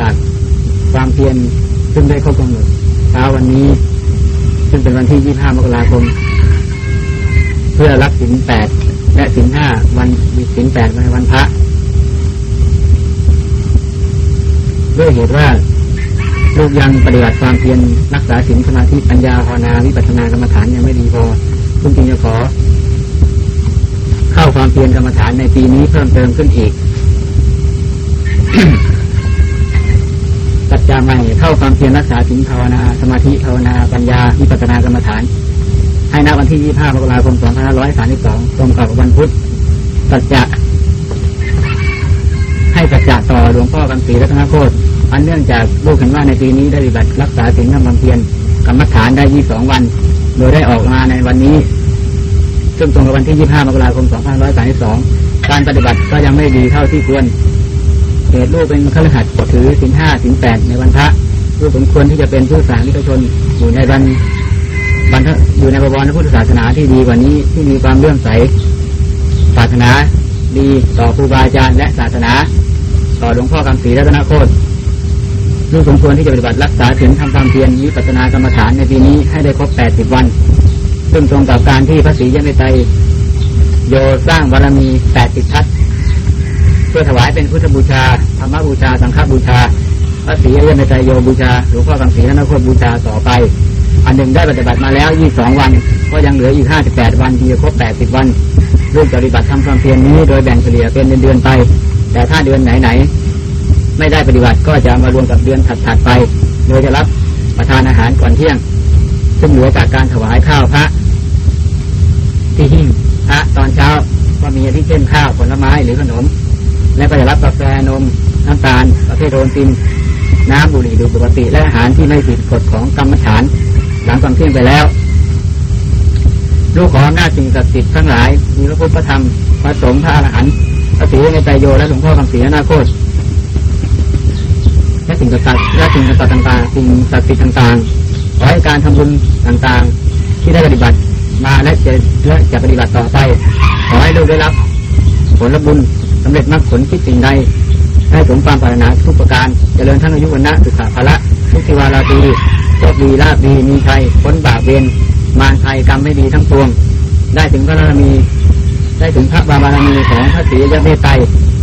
จากความเพียรซึ่งได้ครบกำหนดเช้าวันนี้ ซึ่งเป็นวันที่ 25 มกราคม เพื่อรับสินแปดและสินห้าวันมีสินแปดในวันพระด้วยเหตุว่าลูกยังปฏิบัติความเพียรรักษาสินสมาธิปัญญาภาวนาวิปัสสนากรรมฐานยังไม่ดีพอคุณจึงจะขอ เข้าความเพียรกรรมฐานในปีนี้เพิ่มเติมขึ้นอีก ปัจจาใหม่เข้าความเพียรรักษาสินภาวนา สมาธิภาวนาปัญญาวิปัสสนากรรมฐาน ให้ณวันที่ 25มกราคม 2532 ตรงกับวันพุธปัจจะให้ปัจจะต่อหลวงพ่อคำศรีรัตนโคตอันเนื่องจากลูกเห็นว่าในปีนี้ได้ปฏิบัติรักษาศีลทำความเพียรกรรมฐานได้ 22 วัน โดยได้ออกมาในวันนี้ ซึ่งตรงกับวันที่ 25มกราคม 2532 การปฏิบัติก็ยังไม่ดีเท่าที่ควร เหตุลูกเป็นข้าราชการถือสินห้าสินแปดในวันพระลูกสมควรที่จะเป็นผู้สานิกชนอยู่ในวันบรรทอยู่ในบวรพุทธศาสนาที่ดีกว่านี้ที่มีความเลื่อมใสศาสนาดีต่อครูบาอาจารย์และศาสนา ต่อหลวงพ่อคำศรีรัตนโคตลูกสมควรที่จะปฏิบัติรักษาศีลทำความเพียรวิปัสสนากรรมฐานในปีนี้ให้ได้ครบ80วัน ซึ่งตรงกับการที่พระศรียังไม่ไตโยสร้างบารมี80ทัศ เพื่อถวายเป็นพุทธบูชาธรรมบูชา สังฆบูชาพระศรียังไม่ไตโยบูชาหลวงพ่อคำศรีรัตนโคตบูชาต่อไป อันหนึ่งได้ปฏิบัติมาแล้ว 22 วัน ก็ยังเหลืออีก 58 วันที่จะครบ 80 วันลูกจะปฏิบัติทำความเพียรนี้โดยแบ่งเฉลี่ยเป็นเดือนๆไป แต่ถ้าเดือนไหนๆไม่ได้ปฏิบัติก็จะมารวมกับเดือนถัดๆไป โดยจะรับประทานอาหารก่อนเที่ยง ซึ่งเหลือจากการถวายข้าวพระ ที่หิ้งพระตอนเช้าก็มีที่เช่นข้าวผลไม้หรือขนม และก็จะรับกาแฟนมน้ำตาลประเภทโรนตินน้ำบุหรี่ดูปกติ และอาหารที่ไม่ผิดกฎของกรรมฐาน หลังความเที่ยงไปแล้ว ลูกขอหน้าสิ่งศักดิ์สิทธิ์ทั้งหลาย มีพระพุทธธรรมพระสงฆ์พระอรหันต์พระศรีในใจโยและหลวงพ่อคำศรีนาโคตและสิ่งศักดิ์สิทธิ์และสิ่งศักดิ์สิทธิ์ต่างๆสิ่งศักดิ์สิทธิ์ต่างๆขอให้การทำบุญต่างๆ ที่ได้ปฏิบัติมาและจะและจะปฏิบัติต่อไป ขอให้ลูกได้รับ ผลบุญ สำเร็จมรรคผลคิดสิ่งใดให้สมความปรารถนาทุกประการ เจริญทั้งอายุวันนะสุขาภละทุกทิวาราตีโชคดีลาบดีมีชัยพ้นบาปเวรมารภัยกรรมไม่ดีทั้งปวง ได้ถึงพระบารมี ได้ถึงพระบารมีของพระศรียเมตไตร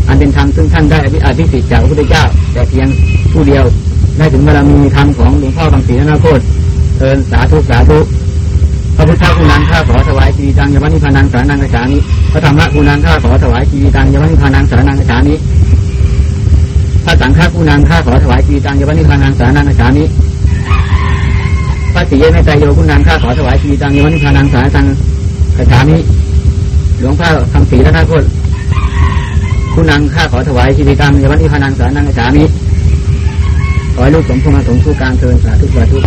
อันเป็นธรรมซึ่งท่านได้อภิสิทธิ์จากพระพุทธเจ้า แต่เพียงผู้เดียว ได้ถึงบารมีธรรมของหลวงพ่อคำศรีนาโคตเอินสาธุสาธุ พระพุทธคุณนังข้าขอถวายชีวิตังยวันิพานังสารนังกระฉามิพระธรรมะคุณนังข้าขอถวายชีวิตังยวันิพานังสารนังกระฉามิพระสังฆคุณนังข้าขอถวายชีวิตังยวันิพานังสารนังกระฉามิพระศรีเมตไตรโยคุณนังข้าขอถวายชีวิตังยวันิพานังสารนังกระฉามิหลวงพ่อคำศรีและท่าโคตคุณนังข้าขอถวายชีวิตังยวันิพานังสารนังกระฉามิขอให้ลูกสมพงษ์สมผู้การเทินสาธุสาธุ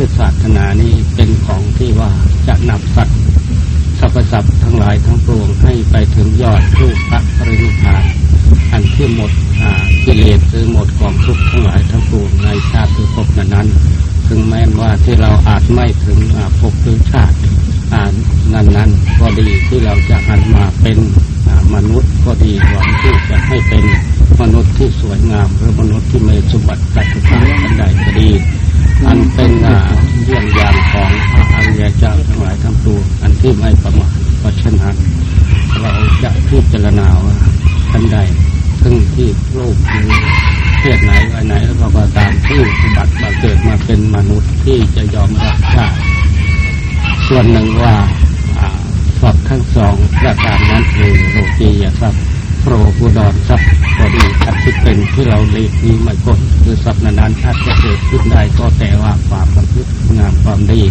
ธศาสนานี้เป็นของที่ว่าจะนำสัตว์สรรพสัตว์ทั้งหลายทั้งปวงให้ไปถึงยอดรูปพระปรินิพพานอันที่หมดกิเลสหรือหมดความทุกข์ทั้งหลายทั้งปวงในชาติภพนั้นถึงแม้ว่าที่เราอาจไม่ถึงภพหรือชาตินั้นนั้นก็ดีที่เราจะหันมาเป็นมนุษย์ก็ดีหวังที่จะให้เป็นมนุษย์ที่สวยงามหรือมนุษย์ที่มีสมบัติตัดทางอันใดก็ดี อันเป็นเรื่องอย่างของพระอริยเจ้าทั้งหลายทั้งปวงอันที่ไม่ประมาทเพราะฉะนั้นเราจะพิจารณาว่าท่านใดซึ่งที่โลกนี้เพศไหนวัยไหนแล้วก็ตามที่สมบัติมาเกิดมาเป็นมนุษย์ที่จะยอมรับได้ส่วนหนึ่งว่าทรัพย์ทั้งสองประการนั้นคือโลกียทรัพย์ โปรกุดรทรัพย์ก็ดีอันที่เป็นที่เราเลีกนี้ไม่พ้นคือทรัพย์นั้นอาจจะเกิดขึ้นได้ก็แต่ว่าความประพฤติงามความดี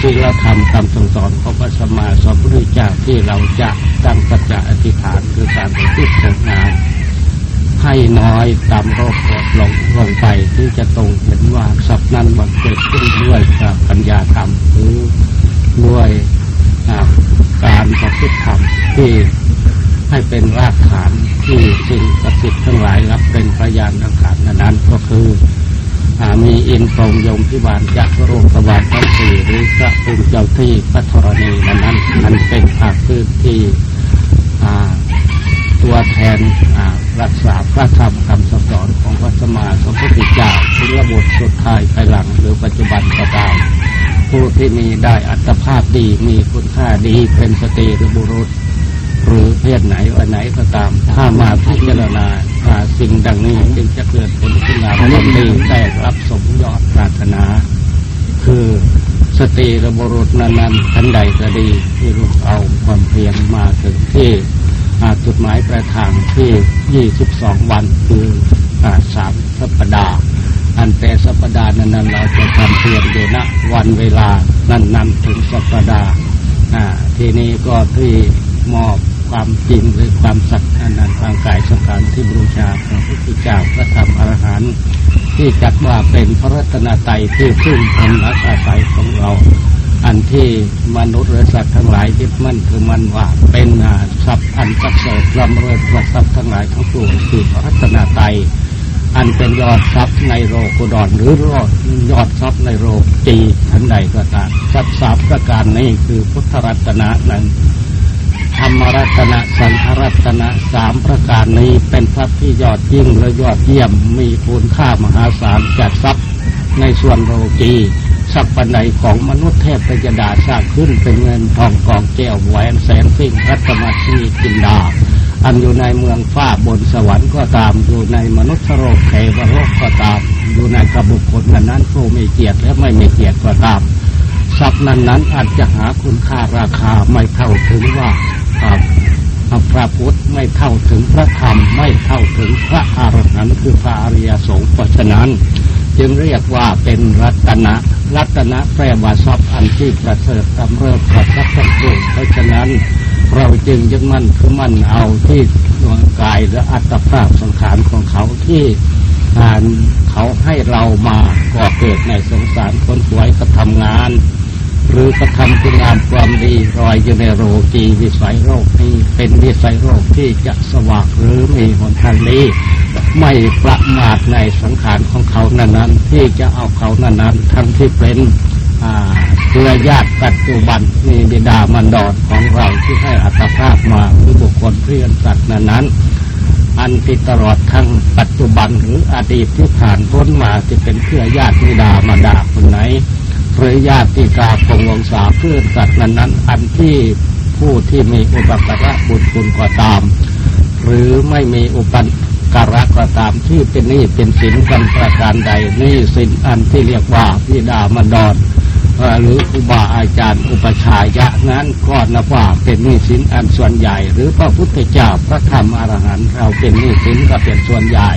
ที่เราทำตามสั่งสอนของพระสัมมาสัมพุทธเจ้าที่เราจะตั้งสัจจะอธิษฐานคือการประพฤติงามให้น้อยตามโรคกดลงลงไปที่จะตรงเห็นว่าสัพนั้นมันเกิดขึ้นด้วยกับปัญญาธรรมหรือด้วยการประพฤติธรรมที่ ให้เป็นรากฐานที่สิ่งศักดิ์สิทธิ์ทั้งหลายรับเป็นพยานหลักฐานนั้นก็คือมีอินทรงยมพิบาลจากษ์โรคสวรรค์ทั้งสี่หรือพระภูมิเจ้าที่พระธรณีนั้นนั้นมันเป็นภาคพื้นที่ตัวแทนรักษาพระธรรมคำสอนของพระสมมาสัมพุทธเจ้าถึงระบบสุดท้ายภายหลังหรือปัจจุบันก็ตามผู้ที่มีได้อัตภาพดีมีคุณค่าดีเป็นสติหรือบุรุษ หรือเพศไหนวันไหนก็ตาม ถ้ามาพิจารณาสิ่งดังนี้จึงจะเกิดผลขึ้นมาเป็นดีได้รับสมยอดปรารถนา คือสติระบรุษนั้นๆทันใดก็ดีที่รู้เอาความเพียรมาถึงที่จุดหมายปลายทางที่ 22 วันคือสามสัปดาห์อันแต่สัปดาห์นั้นเราจะทำเพียรอยู่ณวันเวลานั้นๆถึงสัปดาห์ทีนี้ก็ที่มอบ ความจริงหรือความสัตย์อันนั้นทางกายสังขารที่บูชาพระพุทธเจ้าพระธรรมอรหันต์ที่จัดว่าเป็นพระรัตนตรัยที่พึ่งพำนักอาศัยของเรา อันที่มนุษย์และสัตว์ทั้งหลายยึดมั่นคือมันว่าเป็นทรัพย์อันประเสริฐลำเริดพระทรัพย์ทั้งหลายทั้งปวงคือพระรัตนตรัยอันเป็นยอดทรัพย์ในโลกุดรหรือรอดยอดทรัพย์ในโลกจีทันใดก็ตามทรัพย์สามประการนี้คือพุทธรัตนะนั้น ธรรมรัตนะสังรัตนะสามประการนี้เป็นทรัพย์ที่ยอดยิ่งและยอดเยี่ยมมีคุณค่ามหาศาลจัดทรัพย์ในส่วนโลกีทรัพปันใดของมนุษย์เทพพยดาสร้างขึ้นเป็นเงินทองกองแก้วแหวนแสนสิ่งรัตมาชีกินดา อันอยู่ในเมืองฟ้าบนสวรรค์ก็ตาม อยู่ในมนุษย์โลกเทวโลกก็ตาม อยู่ในกระบุคคลนั้นนั้นผู้มีเกียรติและไม่มีเกียรติก็ตาม ทรัพย์นั้นนั้นอาจจะหาคุณค่าราคาไม่เท่าถึงว่าพระพุทธไม่เท่าถึงพระธรรมไม่เท่าถึงพระอรหันต์คือพระอริยสงฆ์เพราะฉะนั้น จึงเรียกว่าเป็นรัตนะรัตนะแปลว่าทรัพย์อันที่ประเสริฐกำเริบประทับทั้งปวงเพราะฉะนั้นเราจึงยึดมั่นคือมั่นเอาที่ดวงกายและอัตภาพสังขารของเขาที่งานเขาให้เรามาก่อเกิดในสงสารคนป่วยกระทำงาน หรือกระทำคุณงามความดีรอยอยู่ในโรกีวิสัยโรคนี้เป็นวิสัยโรคที่จะสว่างหรือมีหนทางนี้ ไม่ประมาทในสังขารของเขานั้นๆ ที่จะเอาเขานั้นๆ ทั้งที่เป็นเพื่อญาติปัจจุบันมีบิดามันดอนของเราที่ให้อัตภาพมาคือบุคคลเพื่อนสัตว์นั้นนั้นอันที่ตลอดทั้งปัจจุบันหรืออดีตที่ผ่านพ้นมาจะเป็นเพื่อญาติบิดามันดาคนไหน หรือญาติกาคงวงศาเพื่อนสัตว์นั้นนั้นอันที่ผู้ที่มีอุปการะบุญคุณก็ตาม หรือไม่มีอุปการะก็ตามที่เป็นนี่เป็นสินกันประการใดนี่สินอันที่เรียกว่าพิดามดอนหรืออุบาอาจารย์อุปชายะนั้นก็นับว่าเป็นนิสินอันส่วนใหญ่ หรือพระพุทธเจ้าพระธรรมอรหันต์เราเป็นนิสินก็เป็นส่วนใหญ่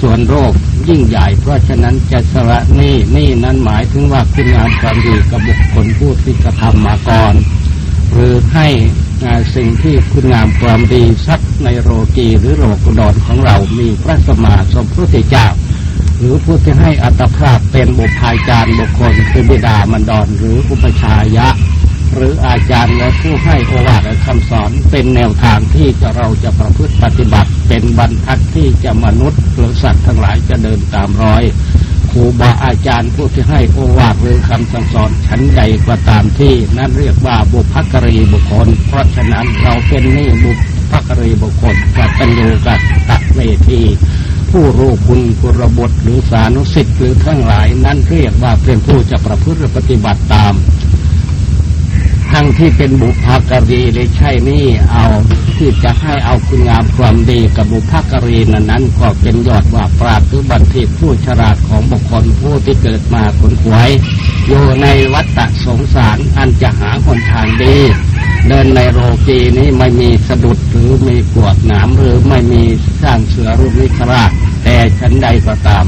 ส่วนโรคยิ่งใหญ่ เพราะฉะนั้นจะสละนี่นี่นั้นหมายถึงว่าคุณงามความดีกับบุคคลผู้ที่กระทำมาก่อน หรือให้สิ่งที่คุณงามความดีสักในโรกีหรือโลกุดรของเรามีพระสมมาสมพุทธเจ้า หรือผู้ที่ให้อัตภาพเป็นบุพายจารบุคคลคือบิดามันดอนหรืออุปชายะ หรืออาจารย์และผู้ให้โอวาทและคำสอนเป็นแนวทางที่จะเราจะประพฤติปฏิบัติ เป็นบรรทัดที่จะมนุษย์หรือสัตว์ทั้งหลายจะเดินตามรอยครูบาอาจารย์ผู้ที่ให้โอวาทหรือคำสั่งสอนชั้นใดก็ตามที่นั่นเรียกว่าบุพกรีบุคคล เพราะฉะนั้นเราเป็นนี่บุพกรีบุคคลกัตัญญูกัตะเวทีผู้รู้คุณกุรบทหรือสานุสิทธิ์หรือทั้งหลาย นั้นเรียกว่าเป็นผู้จะประพฤติปฏิบัติตาม ทั้งที่เป็นบุพการีเลยใช่นี่เอาที่จะให้เอาคุณงามความดีกับบุพการีนั้นนั้นก็เป็นยอดว่าปราดหรือบัณฑิตผู้ฉลาดของบุคคลผู้ที่เกิดมาคนขวย อยู่ในวัฏสงสารอันจะหาคนทางดีเดินในโรกีนี้ไม่มีสะดุดหรือมีกวดหนามหรือไม่มีสร้างเสือรูปนิคราชแต่ชั้นใดก็ตาม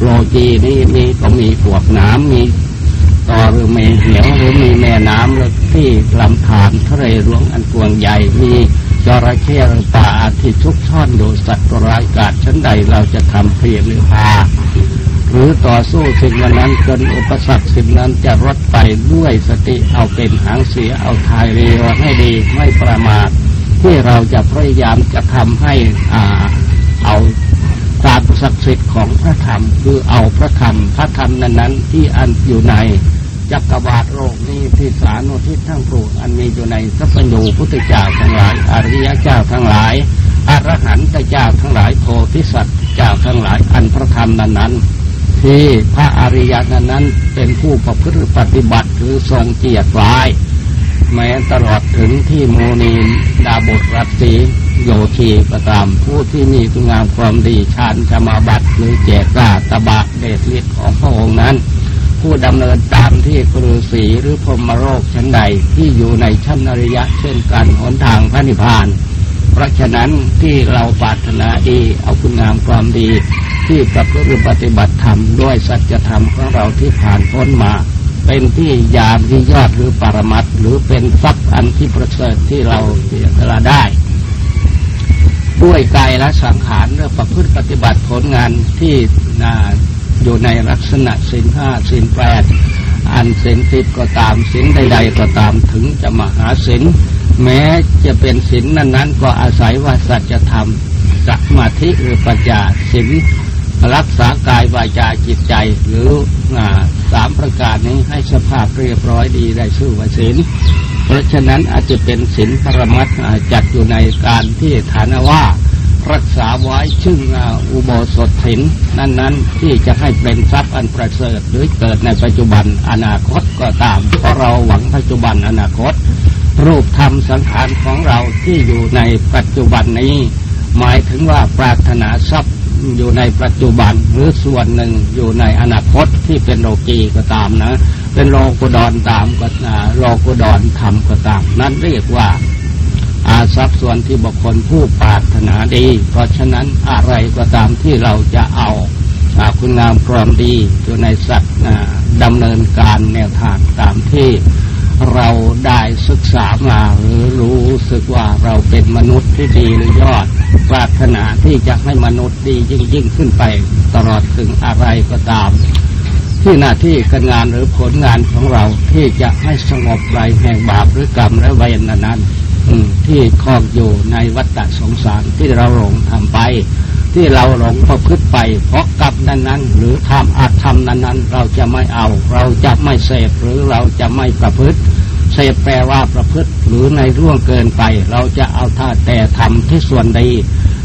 โรกีนี้มีก็มีกวดหนามมี ต่อหรือม่เหวหรือมีแม่น้ำหรือที่ลำธารทะเลหลวงอันกว้างใหญ่มีจระเข้หรือป่าที่ชุกช่อนโดยสัตว์ร้ายกาจชั้นใดเราจะทำเพียรหรือพาหรือต่อสู้สิ่งนั้นจนอุปสรรคสิ่งนั้นจะรดไปด้วยสติเอาเป็นหางเสียเอาทายเรียวให้ดีไม่ประมาทที่เราจะพยายามจะทำให้อ่าเอาความศักดิ์สิทธิ์ของพระธรรมคือเอาพระธรรมพระธรรมนั้นนั้นที่อันอยู่ใน จักรวาลโลกนี้ที่สานุทิศทั้งปวงอันมีอยู่ในสัพพญูพุทธเจ้าทั้งหลาย อริยเจ้าทั้งหลายอรหันตเจ้าทั้งหลายโพธิสัตว์เจ้าทั้งหลายอันพระธรรมนั้นนั้นที่พระอริยนั้นนั้นเป็นผู้ประพฤติปฏิบัติหรือทรงเกียรติร้าย แม้ตลอดถึงที่โมนีดาบทรัตสีโยชีก็ตามผู้ที่มีคุณงามความดีชาญจะมาบัตหรือแจกกล้าตบะเดชฤทธิ์ของพระองค์นั้น ผู้ดำเนินตามที่กฤษีหรือพรมโรคชั้นใดที่อยู่ในชั้นอริยะ เช่นกันหนทางพระนิพพาน เพราะฉะนั้นที่เราปรารถนาดีเอาคุณงามความดี ที่ประพฤติปฏิบัติธรรมด้วยสัจธรรมของเราที่ผ่านพ้นมา เป็นที่ยามที่ยอดหรือปรมัตหรือเป็นทรัพย์อันที่ประเสริฐที่เราเสียสละได้ด้วยกายและสังขารเรื่องประพฤติปฏิบัติผลงานที่นา อยู่ในลักษณะสินห้าสินแปดอันสินสิบก็ตามสินใด ๆ ก็ตามถึงจะมหาสินแม้จะเป็นสินนั้นๆ ก็อาศัยว่าสัจธรรมสมาธิหรือปัญญาสินรักษากายวาจาจิตใจหรือสามประการนี้ให้สภาพเรียบร้อยดีได้ชื่อว่าสินเพราะฉะนั้นอาจจะเป็นสินปรมัตจัดอยู่ในการที่ฐานว่า รักษาไว้ซึ่งอุโบสถถินนั้น ๆ ที่จะให้เป็นทรัพย์อันประเสริฐหรือเกิดในปัจจุบันอนาคตก็ตาม เพราะเราหวังปัจจุบันอนาคต รูปธรรมสังขารของเราที่อยู่ในปัจจุบันนี้ หมายถึงว่าปรารถนาทรัพย์อยู่ในปัจจุบันหรือส่วนหนึ่งอยู่ในอนาคตที่เป็นโลกีก็ตามนะ เป็นโลกุดรตามก็โลกุดรธรรมก็ตาม นั้นเรียกว่า อาทรัพย์ส่วนที่บุคคลผู้ปรารถนาดี เพราะฉะนั้นอะไรก็ตามที่เราจะเอาอาคุณงามความดีอยู่ในสัตว์ดำเนินการแนวทางตามที่เราได้ศึกษามาหรือรู้สึกว่าเราเป็นมนุษย์ที่ดีหรือยอด ปรารถนาที่จะให้มนุษย์ดียิ่งยิ่งขึ้นไป ตลอดถึงอะไรก็ตาม ที่หน้าที่การงานหรือผลงานของเราที่จะให้สงบไรแห่งบาปหรือกรรมและเวรนั้น ที่ครอบอยู่ในวัฏสงสารที่เราหลงทำไป ที่เราหลงประพฤติไป เพราะกรรมนั้นๆ หรือทำอาธรรมนั้นๆ เราจะไม่เอา เราจะไม่เสพหรือเราจะไม่ประพฤติเสพแปลว่าประพฤติหรือในร่วงเกินไป เราจะเอาท่าแต่ทำที่ส่วนดี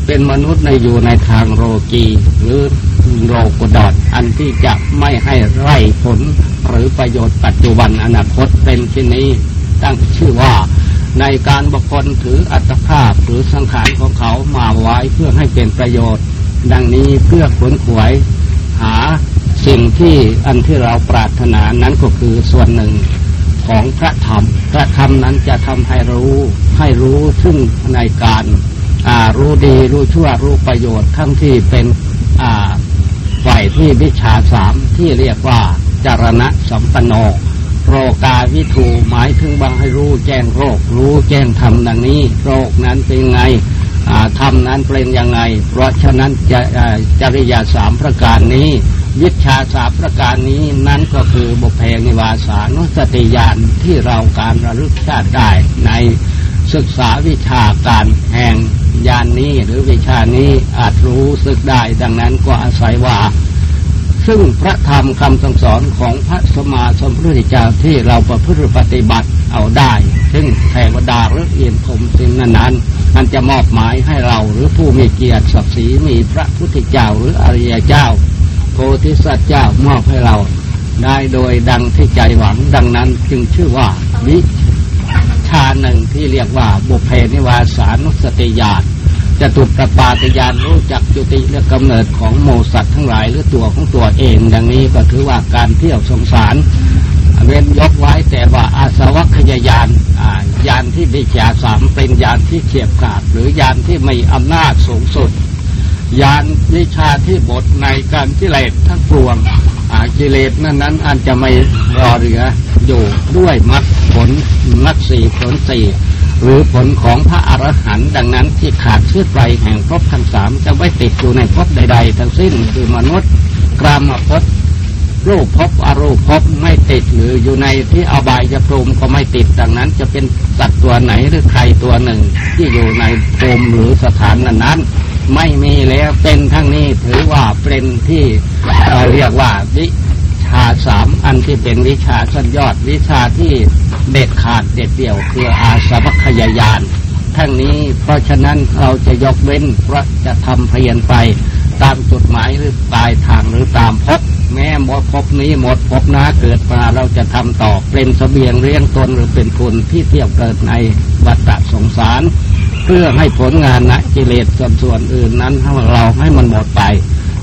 เป็นมนุษย์ในอยู่ในทางโรกีหรือโรกุดอดอันที่จะไม่ให้ไร่ผลหรือประโยชน์ปัจจุบันอนาคตเป็นที่นี้ตั้งชื่อว่า ในการบุคคลถืออัตภาพหรือสังขารของเขามาไว้เพื่อให้เป็นประโยชน์ ดังนี้เพื่อขวนขวยหาสิ่งที่อันที่เราปรารถนานั้นก็คือส่วนหนึ่งของพระธรรม พระธรรมนั้นจะทำให้รู้ให้รู้ซึ่งในการรู้ดีรู้ชั่วรู้ประโยชน์ทั้งที่เป็นฝ่ายที่วิชาสามที่เรียกว่าจารณะสัมปันโน โรกาวิถูหมายถึงบางให้รู้แจ้งโรค รู้แจ้งธรรมดังนี้ โรคนั้นเป็นไงธรรมนั้นเป็นยังไง เพราะฉะนั้นจะจริยาสามประการนี้ วิชาสามประการนี้นั้นก็คือบุเพนิวาสานุสติญาณที่เราการระลึกชาติได้ในศึกษาวิชาการแห่งญาณนนี้หรือวิชานี้อาจรู้สึกได้ ดังนั้นก็อาศัยว่า ซึ่งพระธรรมคำสั่งสอนของพระสมมาสมพุทธเจ้าที่เราประพฤติปฏิบัติเอาได้ ซึ่งเทวดาหรือเอียนผมสิ่งนั้นนั้นมันจะมอบหมายให้เราหรือผู้มีเกียรติศักดิ์ศรีมีพระพุทธเจ้าหรืออริยเจ้า โพธิสัตว์เจ้ามอบให้เรา ได้โดยดังที่ใจหวังดังนั้นจึงชื่อว่าวิชาหนึ่งที่เรียกว่าบุเพนิวาสานุสติญาณ จะตุปปาตยานรู้จักจุติและกำเนิดของโมสัตว์ทั้งหลายหรือตัวของตัวเองดังนี้ก็ถือว่าการเที่ยวสงสารเว้นยกไว้แต่ว่าอาสวัคยายานยานที่ดิจาสามเป็นยานที่เฉียบขาดหรือยานที่มีอำนาจสูงสุด ยานวิชาที่บทในการกิเลสทั้งปวงกิเลสนั้นนั้นอาจจะไม่รอเหลืออยู่ด้วยมรรคผลมรรคสี่ผลสี่ หรือผลของพระอรหันต์ดังนั้นที่ขาดเชื่อไปแห่งภพทั้งสามจะไม่ติดอยู่ในภพใด ๆ ทั้งสิ้นคือมนุษย์กรามภพรูปภพอรูปภพไม่ติดหรืออยู่ในที่อบายจะพรมก็ไม่ติดดังนั้น จะเป็นสัตว์ตัวไหนหรือใครตัวหนึ่ง ที่อยู่ในพรมหรือสถานนั้นไม่มีแล้วเป็นทั้งนี้ถือว่าเป็นที่เราเรียกว่าวิชาสามอันที่เป็นวิชาสั้นยอดวิชาที่ เด็ดขาดเด็ดเดี่ยวคืออาสวัคยายานทั้งนี้เพราะฉะนั้นเราจะยกเว้นพระจะทำเพียนไป ตามจุดหมายหรือปลายทางหรือตามพบแม้หมดพบนี้หมดพบน้าเกิดมาเราจะทำต่อเป็นสเสบียงเลี้ยงตนหรือเป็นทุนที่เที่ยวเกิดในวัฏสงสาร เพื่อให้ผลงานนะกิเลสส่วนส่วนอื่นนั้นเราให้มันหมดไป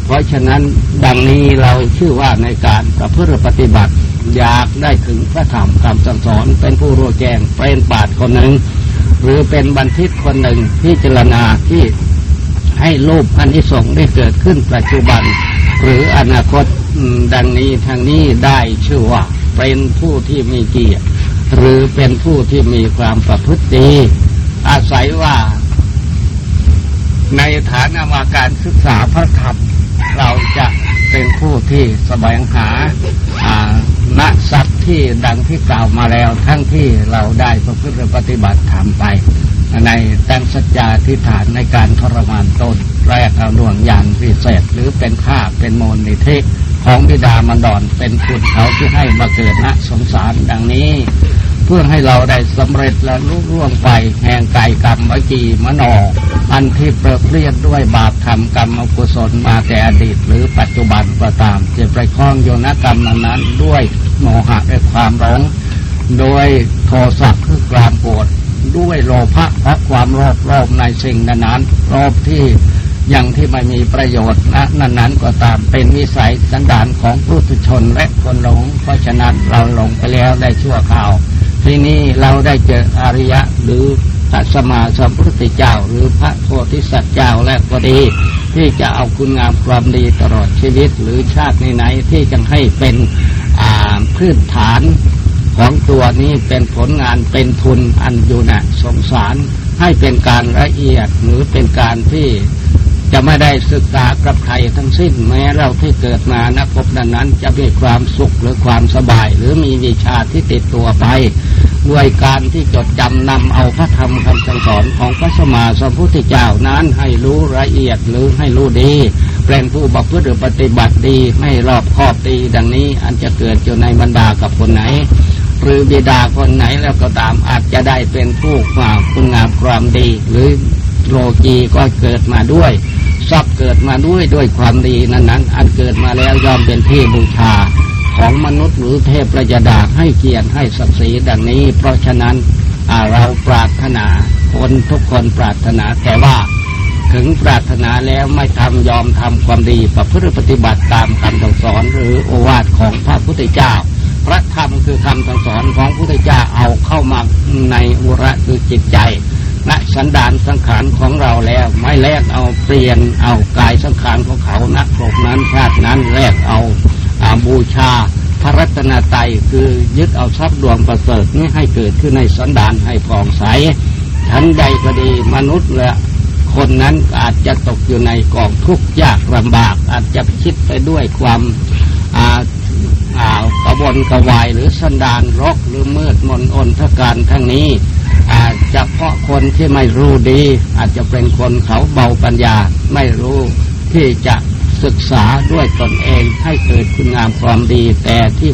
เพราะฉะนั้นดังนี้เราชื่อว่าในการประพฤติปฏิบัติ อยากได้ถึงพระธรรมคำสั่งสอนเป็นผู้รู้แจ้งเป็นปาดคนหนึ่ง หรือเป็นบันทิตคนหนึ่งที่เจรณาที่ให้รูปอันที่สงได้เกิดขึ้นปัจจุบัน หรืออนาคตดังนี้ทางนี้ได้ชื่อว่าเป็นผู้ที่มีเกียรติหรือเป็นผู้ที่มีความประพฤติดี อาศัยว่า ในฐานะว่าการศึกษาพระธรรมเราจะเป็นผู้ที่สบายหา ณสัตว์ที่ดังที่กล่าวมาแล้วทั้งที่เราได้ประพฤติปฏิบัติทำไป ในตั้งสัจจาทิฏฐานในการทรมานตนแรกเอาดวงยานพิเศษหรือเป็นข้าเป็นโมนิธิของบิดามันดอนเป็นคุณเขาที่ให้มาเกิดณสงสารดังนี้ เพื่อให้เราได้สำเร็จและลุล่วงไปแห่งไก่กรรมวิจีมโนอันที่เปรเปรียดด้วยบาปธรรมกรรมอกุศลมาแต่อดีต หรือปัจจุบันก็ตามจะไปคล้องโยนกรรมนั้นด้วยโมหะและความร้องโดยโทสะคือกลามโกรธด้วยโลภะเพราะความโลภโลภในสิ่งนั้นๆโลภที่อย่างที่ไม่มีประโยชน์นะนั้นนั้นก็ตามเป็นวิสัยสันดานของผู้ทุชนและคนหลง เพราะฉะนั้นเราหลงไปแล้วได้ชั่วข่าว ที่นี้เราได้เจออริยะหรือตัสมาสัมพุทธเจ้า หรือพระโพธิสัตว์เจ้าและก็ดี ที่จะเอาคุณงามความดีตลอดชีวิต หรือชาติไหนๆที่จะให้เป็นพื้นฐานของตัวนี้เป็นผลงานเป็นทุนอันอยู่นะสงสารให้เป็นการละเอียดหรือเป็นการที่ จะไม่ได้ศึกษากับใครทั้งสิ้น แม้เราที่เกิดมานะพบนั้นนั้น จะมีความสุขหรือความสบาย หรือมีวิชาที่ติดตัวไป ด้วยการที่จดจำนำเอาพระธรรมคำสั่งสอนของพระสมมาสัมพุทธเจ้านั้นให้รู้ละเอียดหรือให้รู้ดีแปลงผู้บัพฤติหรือปฏิบัติดีไม่รอบคอบดีดังนี้ อันจะเกิดอยู่ในบรรดากับคนไหนหรือบิดาคนไหนแล้วก็ตามอาจจะได้เป็นผู้มาคุณงามความดี หรือโลกีก็เกิดมาด้วย ทรัพย์เกิดมาด้วยด้วยความดีนั้นนั้นอันเกิดมาแล้วยอมเป็นที่บูชาของมนุษย์หรือเทพประยดาให้เกียรติให้ศักดิ์ศรีดังนี้ เพราะฉะนั้นเราปรารถนาคนทุกคนปรารถนาแต่ว่าถึงปรารถนาแล้วไม่ทำยอมทำความดีประพฤติปฏิบัติตามคำสั่งสอนหรือโอวาทของพระพุทธเจ้า พระธรรมคือคำสั่งสอนของพระพุทธเจ้าเอาเข้ามาในอุระคือจิตใจ ณสันดานสังขารของเราแล้ว ไม่แลกเอาเปลี่ยนเอากายสังขารของเขานักรบนั้นชาตินั้นแลกเอาอาบูชาพระรัตนตรัยคือยึดเอาทรัพย์ดวงประเสริฐนี้ให้เกิดขึ้นในสันดานให้ผ่องใสชั้นใดก็ดีมนุษย์และคนนั้นอาจจะตกอยู่ในกองทุกข์ยากลำบาก อาจจะคิดไปด้วยความอากระวนกระวายหรือสันดานรกหรือมืดมนอนทการทั้งนี้ อาจจะเพราะคนที่ไม่รู้ดี อาจจะเป็นคนเขาเบาปัญญา ไม่รู้ที่จะศึกษาด้วยตนเองให้เกิดคุณงามความดี แต่ที่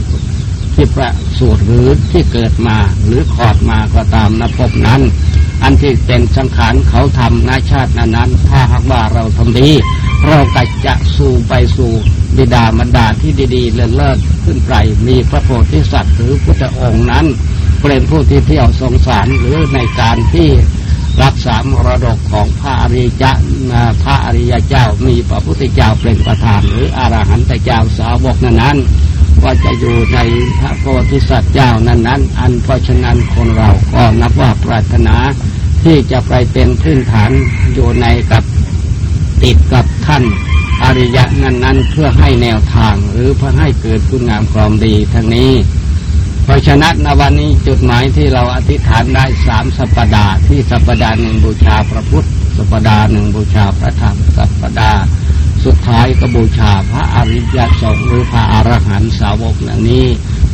ที่ประสูตรหรือที่เกิดมาหรือขอดมาก็ตามนภพนั้น อันที่เป็นสังขารเขาทำนาชาตินั้นนั้น ถ้าหากว่าเราทำดี เราก็จะสู่ไปสู่บิดามารดาที่ดีๆเลิศเลิศขึ้นไปมีพระโพธิสัตว์หรือพุทธองค์นั้น เป็นผู้ที่เที่ยวสงสารหรือในการที่รักษามรดกของพระอริยะพระอริยเจ้ามีพระพุทธเจ้าเป็นประธาน หรืออรหันตเจ้าสาวกนั้นนั้นก็จะอยู่ในพระโพธิสัตว์เจ้านั้นนั้นอันเพราะฉะนั้นคนเราก็นับว่าปรารถนาที่จะไปเป็นพื้นฐานอยู่ในกับติดกับท่านอริยะนั้นนั้นเพื่อให้แนวทางหรือเพื่อให้เกิดคุณงามความดีทั้งนี้ เพราะฉะนั้นในวันนี้จุดหมายที่เราอธิษฐานได้สามสัปดาห์ที่สัปดาห์หนึ่งบูชาพระพุทธ สัปดาห์หนึ่งบูชาพระธรรมสัปดาห์สุดท้ายก็บูชาพระอริยสงฆ์หรือพระอรหันตสาวกอย่างนี้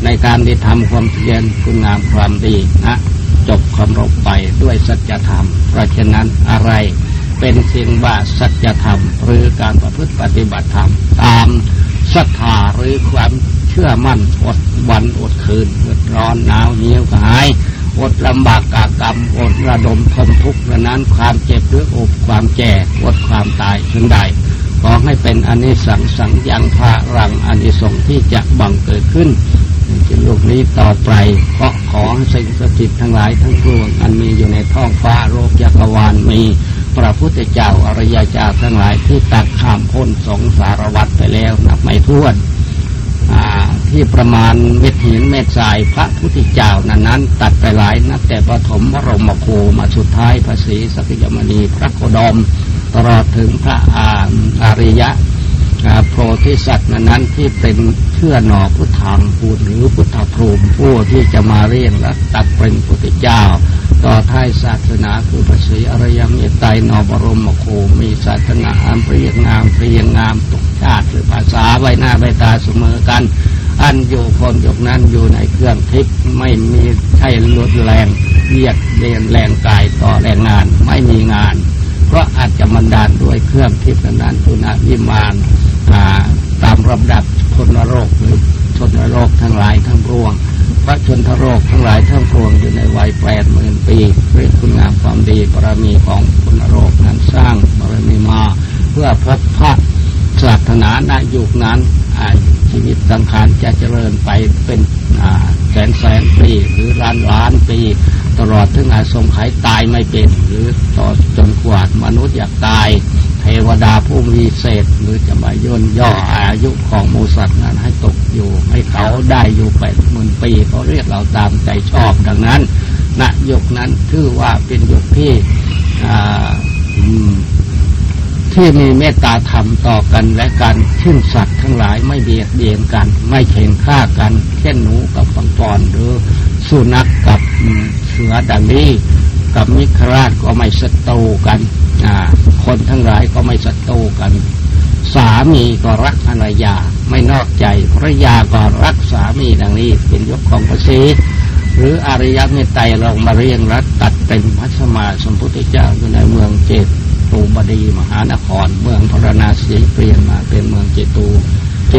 ในการที่ทำความเพียรคุณงามความดีนะจบความรบไปด้วยสัจธรรม เพราะฉะนั้นอะไรเป็นสิ่งว่าสัจธรรม หรือการประพฤติปฏิบัติธรรม ตามศรัทธาหรือความ เชื่อมั่น อดวันอดคืนอดร้อนหนาวเหี่ยวกาย อดลำบากกากรรม อดระดมทนทุกข์นั้นความเจ็บหรืออบความแก่อดความตายถึงใดขอให้เป็นอนิสังสังยังพระรังอนิสงส์ที่จะบังเกิดขึ้นในโลกนี้ต่อไปเพราะขอให้สิ่งสิทธิ์ทั้งหลายทั้งปวงอันมีอยู่ในท้องฟ้าโลกจักรวาลมีพระพุทธเจ้าอริยเจ้าทั้งหลายที่ตัดข้ามพ้นสงสารวัฏไปแล้วนับไม่ถ้วน ที่ประมาณเม็ดหินเม็ดทรายพระพุทธเจ้านั้นนั้น ตัดไปหลายนับแต่ปฐมวรมโคมาสุดท้ายพระศรีสกิยมณีพระโคดม ตลอดถึงพระออาริยะ โพธิสัตว์นั้นที่เป็นเชื่อหนอพุทธังพูดหรือพุทธพรมผู้ที่จะมาเรียนและตัดเป็นพุทธเจ้า ต่อท้ายศาสนาคือพระศรีอริยเมตไตรนบรมโคมีศาสนาอันเปรียงงามเปรียงงามตกชาติหรือภาษาใบหน้าใบตาเสมอกัน อันอยู่คนยกนั้นอยู่ในเครื่องทิพย์ไม่มีใช่ลดแรงเลียดเรียนแรงกายต่อแรงงานไม่มีงาน เพราะอาจจะมันดานด้วยเครื่องทิพย์นั้นทุนาวิมานตามระดับชนโรคหรือชนโรคทั้งหลายทั้งปวงพระชนทโรคทั้งหลายทั้งปวงอยู่ในวัยแปดหมื่นปีเรียกคุณงามความดีบารมีของชนโรคนั้นสร้างบารมีมา เพื่อพบพระศาสนาในยุคนั้นชีวิตสังขารจะเจริญไปเป็นแสนแสนปีหรือล้านล้านปี ตลอดถึงอาสงไขตายไม่เป็น หรือต่อจนกว่ามนุษย์อยากตาย เทวดาผู้มีเศษ หรือจะมาย่นย่ออายุของมูสัตว์นั้นให้ตกอยู่ ให้เขาได้อยู่แปดหมื่นปีเขาเรียกเราตามใจชอบดังนั้นณยุคนั้นถือว่าเป็นยุคที่ที่มีเมตตาธรรมต่อกันและกันชื่นสัตว์ทั้งหลายไม่เบียดเบียนกัน ไม่เข็นฆ่ากันเช่นหนูกับปังปอนหรือสุนัขกกับเสือดังนี้ กับมิคราชก็ไม่ศัตรูกันคนทั้งหลายก็ไม่ศัตรูกัน สามีก็รักภรรยาไม่นอกใจภรรยาก็รักสามีดังนี้ เป็นยกของพระศีหรืออริยเมตไตรลงมาเรียงรัดตัดเป็นพัสมาสมพุทธเจ้าอยู่ในเมืองเจตูบดีมหานคร เมืองพระนาสีเปลี่ยนมาเป็นเมืองเจตูเจ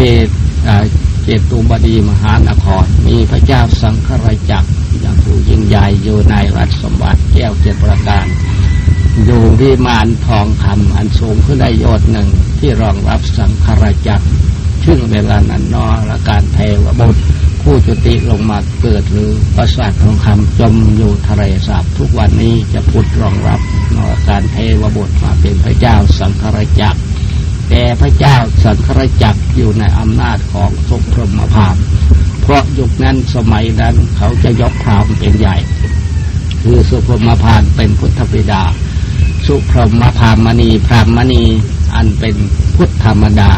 เจตูบดีมหานคร มีพระเจ้าสังฆราจักร อย่างผู้ยิ่งใหญ่อยู่ในรัฐสมบัติแก้วเจ็ดประการ อยู่วิมานทองคำอันสูงขึ้นได้ยอดหนึ่งที่รองรับสังฆราจักรซึ่งเวลานั้นนอละการเทวบุตรผู้จุติลงมาเกิดหรือประสาททองคำจมอยู่ทะเลสาบทุกวันนี้จะพุทธรองรับนอการเทวบุตรมาเป็นพระเจ้าสังฆราจักรแต่พระเจ้าสังฆราจักรอยู่ในอำนาจของสุพรหมพาม เพราะยุคนั้นสมัยนั้นเขาจะยกพรามเป็นใหญ่ คือสุพรหมพานเป็นพุทธบิดา สุพรหมพามณีพรามณีอันเป็นพุทธธรรมดา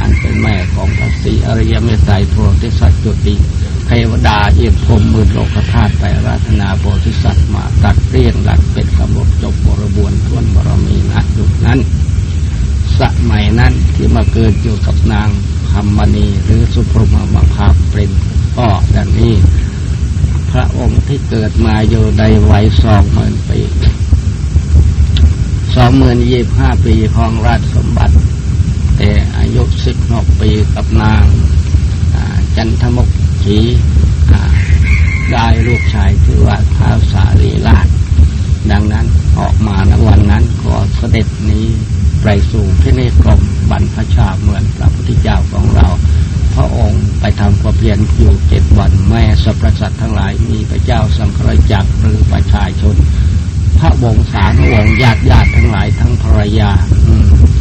อันเป็นแม่ของพระศรีอริยเมตไตรโพธิสัตว์จุติเทวดาเอียพรมมือโลกธาตุไปราธนาโพธิสัตว์มาตัดเรียงหลักเป็นกำหนดจบบริบวนทวนบารมีนะยุคนั้น สมัยนั้นที่มาเกิดอยู่กับนาง คำมณีหรือสุพรหมพาเป็นก็ดังนี้ พระองค์ที่เกิดมาอยู่ในวัยสองหมื่นปีสองหมื่นยี่ห้าปีของราชสมบัติ แต่อายุสิบหกปีกับนางจันทมกชีได้ลูกชายชื่อว่าท้าวสารีราชดังนั้นออกมาในวันนั้นก็เสด็จนี้ ไปสู่พระเนตรกรมบรรพชาเหมือนพระพุทธเจ้าของเรา พระองค์ไปทำความเพียรอยู่เจ็ดวันแม่สัพพสัตทั้งหลายมีพระเจ้าสังฆราจักรหรือประชาชน พระวงศานุวงศ์ญาติญาติทั้งหลายทั้งภรรยา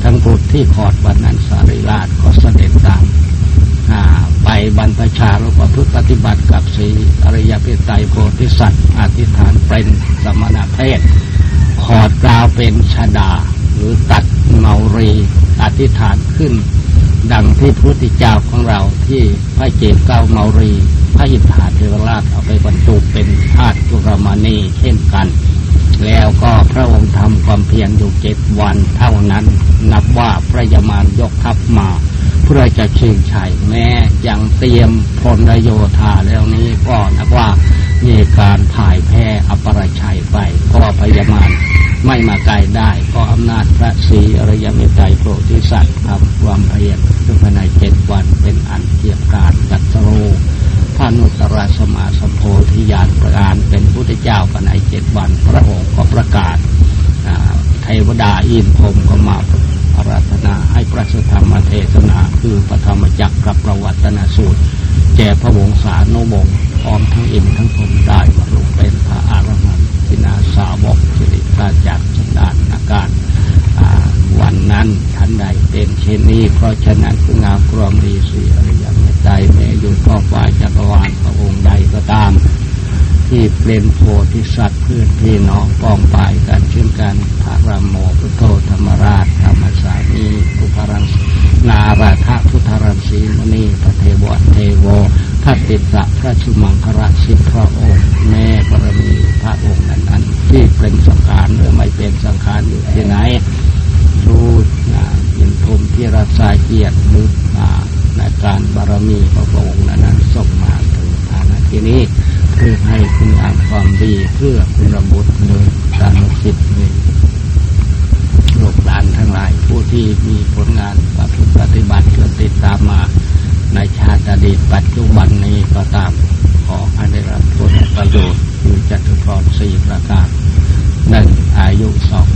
ทั้งบุตรที่ขอดวันนั้นสารีราชก็เสด็จตามไปบรรพชาแล้วก็พึ่ปฏิบัติกับสีอริยพิไตโพธิสัตว์อธิษฐานเป็นสมณเพศขอดกล่าวเป็นชาดา หรือตัดเมารีอธิษฐานขึ้น ดังที่พุทธเจ้าของเราที่พระเจ้เก้าเมารีพระอินทาเทวราชเอาไปบรรจุเป็นธาตุจุรมานีเช่นกัน แล้วก็พระองค์ทำความเพียรอยู่เจ็ดวันเท่านั้น นับว่าพระยามานยกทัพมาเพื่อจะชิงชัยแม้ยังเตรียมพลโยธาแล้วนี้ก็นับว่ามีการถ่ายแพ้อปรชัยไปก็พยามาน ไม่มาไกลได้ก็อำนาจพระศรีอริยเมตไตรโพธิสัตว์ทำความเพียรขึ้นภายในเจ็ดวันเป็นอันเกียรการจัตโรพระนุตระสมาสโพธิญาณประการเป็นพุทธเจ้าภายในเจ็ดวันพระองค์ก็ประกาศเทวดาอินพรมก็มาอาราธนาให้พระสธรรมเทศนาคือพระธรรมจักรกับประวัตนสูตรแจกพระวงศานุวงศ์พร้อมทั้งอินทั้งผมได้บรรลุเป็นพระอรหันตินาสาวก สิริตาจักชันดานอาการวันนั้นท่านใดเป็นเช่นนี้ เพราะฉะนั้นคืองามกรอมดีสีอริยมใจแม่อยู่ท้องฟ้าจักรวาลพระองค์ใดก็ตาม ที่เป็นโพธิสัตว์เพื่อนพี่น้องปองปายกันเช่นกันพระรามโมพุทโธธรรมราชธรรมสามีพุทธรังนาราธพุทธรังสีมณีพระเทวเทโว พระติสะพระชุมังคราชิพระองค์แม่บารมีพระองค์นั้นนั้นที่เป็นสังขารหรือไม่เป็นสังขารอยู่ที่ไหนรู้นะยินพรมที่รักษาเกียรติหรือในการบารมีพระองค์นั้นส่งมาถึงฐานะที่นี้คือให้คุณงามความดีเพื่อคุณระบุเลยการสิทธิ์ลยลูกหลานทั้งหลายผู้ที่มีผลงานปฏิบัติเพื่อติดตามมา ในชาติอดีตปัจจุบันนี้ก็ตาม ขอให้ได้รับผลประโยชน์อยู่จตุพรสี่ประการหนึ่งอายุสอง